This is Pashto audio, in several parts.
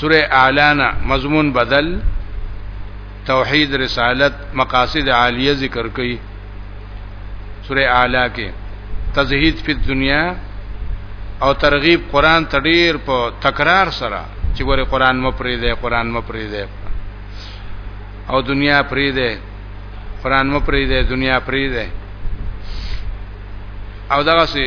سوره اعلان مضمون بدل توحید رسالت مقاصد عالیه ذکر کړي سوره اعلی کې تزهید فی دنیا او ترغیب قران ته ډیر په تکرار سره چې ګوره قران مو پرې دی قران مو پرې دی او دنیا پرې دی قران مو پرې دی دنیا پرې دی او دغه سي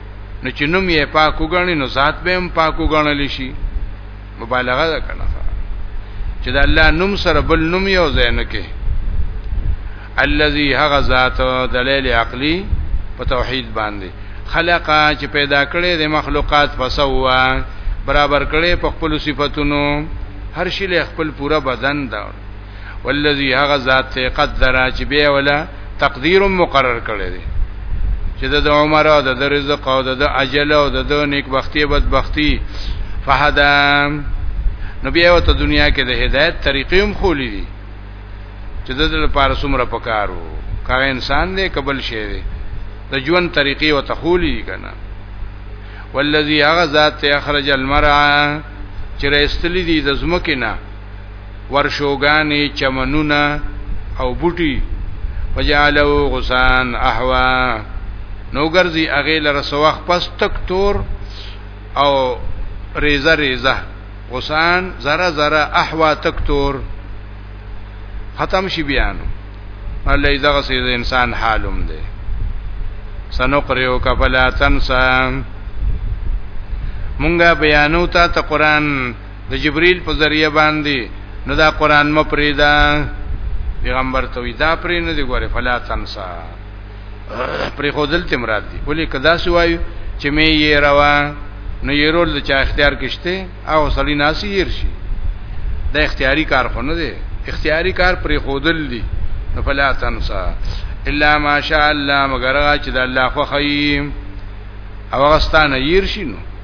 نو چې نوم یې پاک وګڼي نو ذات به هم پاک وګڼل شي مبالغه ده کنه چې د الله نوم سره بل نوم یو ځای نه کې الذي هغه ذات دلیل عقلی په توحید باندې خلقا چې پیدا کړي د مخلوقات فسوا برابر کړي په خپل صفاتونو هر شي له خپل پورا بدن دا والذي هغه ذات ته قدر چې به ولا تقدیر مقرر کړی دی چې د عمر او د رزق او د اجل او د نیک بختی بدبختی فهدا نو بیا وت دنیا کې د هدایت طریقې هم خولې دي چې د دې لپاره څومره پکارو کله انسان دې قبل شي دي د ژوند طریقې او تخولې کنه والذي هغه ذات اخرج المرعى چې راستلې دي د زمکه نه ورشوګانې، چمنونه او بوټي وجعلو غسان احوا نو ګرځي هغه لره سوخ پس تک تور او ریزه ریزه غسان زره زره احوا تک تور ختم شي بیانو الله دغه سي انسان حالوم دی سنقرئو کفلا تنسا مونږه بیانو ته ته قران د جبريل په ذریعہ باندې نو دا قران م پریدا پیغمبر ته وی دا پرې نه دی ګوره فلا تنسا پرې خودل ته مراد دی ولې کدا سوای چې مې یې روا نو یې رول د چا اختیار کشته او سړی ناسی یې شي دا اختیاري کار خو نه دی اختیاري کار پرې خودل دی نو فلا تنسا الا ماشاء الله مگر چې د الله خو خیم او غستانه یې شي نو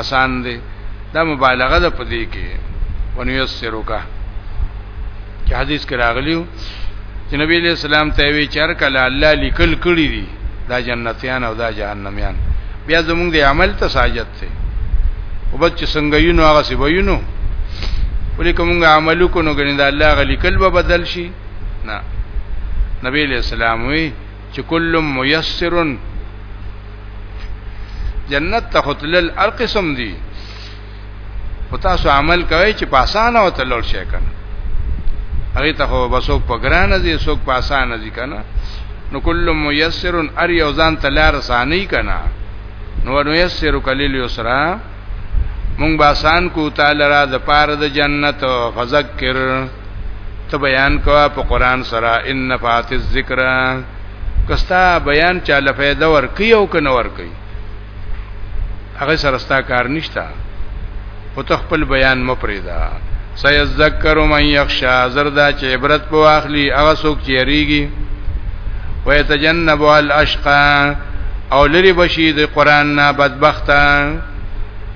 آسان دی دا مبالغه ده په دې کې ونیسرک چې حدیث کې راغلیو چې نبی له سلام ته وی چر کله الله لیکل کړی دی دا جنتیان او دا جهنميان بیا زموږ د عمل ته ساجت ته او بچ څنګه یو نو هغه سی ویو نو ولې کومه عملو کو نو غنی دا الله غلی کلب بدل شي نه نبی له سلام وی چې کل میسر جنت ته خپل القسم دی او تاسو عمل کوي چې په اسانه او تلل شي کنه هغه ته خو بسوک په ګران دي سوک په اسانه دي کنه نو کل میسر ار یو ځان تلار سانی کنه نو نو یسر کلیل یسرا مونږ باسان کو تعالی را د پار د جنت فذکر ته بیان کوا په قران سره ان نفعت الذکر کستا بیان چاله فائدہ ور کوي او کنه ور کوي هغه سره ستا کار نشتا او تخپل بیان مپریدا سيذكر من يخشى زردا چې عبرت په واخلي هغه څوک چې یریږي ويتجنب الاشقى او لري بشي د قران نه بدبخته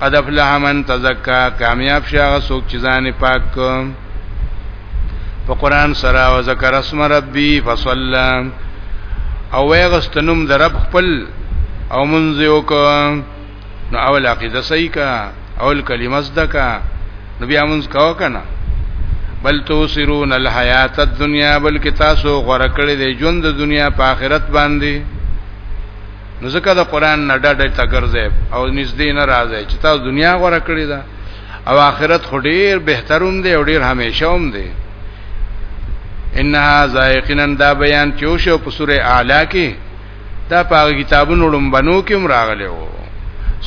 قد افلح من تزکا کامیاب شاغه څوک چې ځان پاک کو په قران سره او ذکر اسم ربي فصلى او وغستنم د رب خپل او منځ یو کو نو اول عقیده صحیح کا اول کلمه زده کا نو بیا منځ کاو کنه بل توسرون الحیات الدنیا بلکې تاسو غره کړی دی ژوند د دنیا په آخرت باندې نو ځکه د قران نه ډډه ته ګرځي او نږدې نه راځي چې تاسو دنیا غوړه کړی ده او آخرت خو ډیر بهتروم دی او ډیر همیشه هم دی انها ذائقنا دا بیان چې شو په سوره اعلی کې دا په کتابونو لومبنو کې هم راغلی وو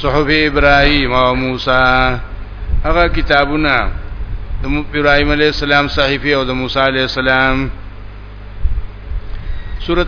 صحف ابراهیم او موسی هغه کتابونه د ابراهیم علی السلام صحیفه او د موسی علی السلام سورۃ